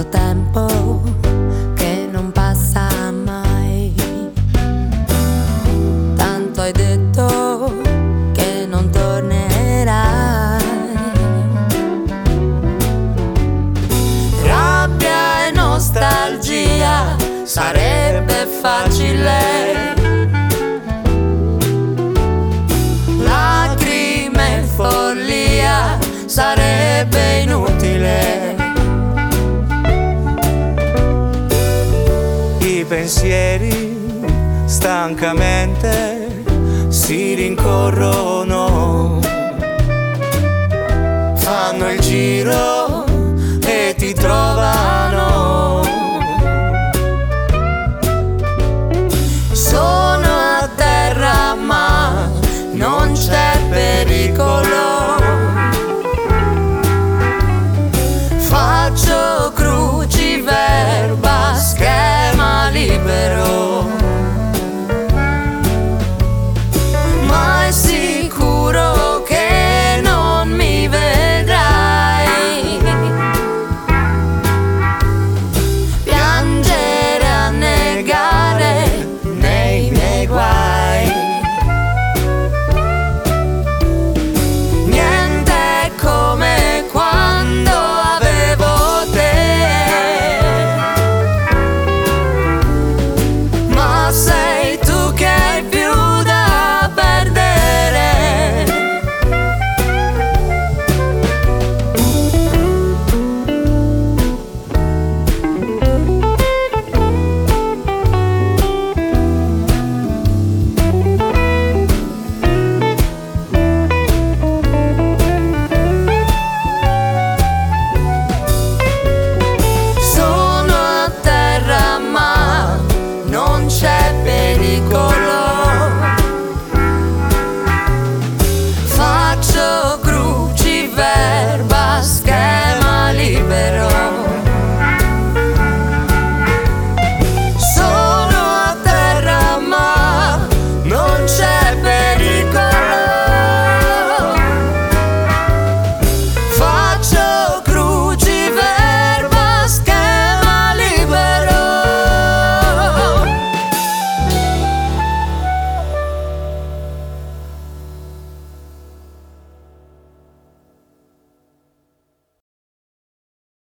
tanto tempo che non passa mai. Tanto hai detto che non tornerai. Rabbia e nostalgia sarebbe facile. Lacrime e follia sarebbe pensieri stancamente si rincorrono, fanno il giro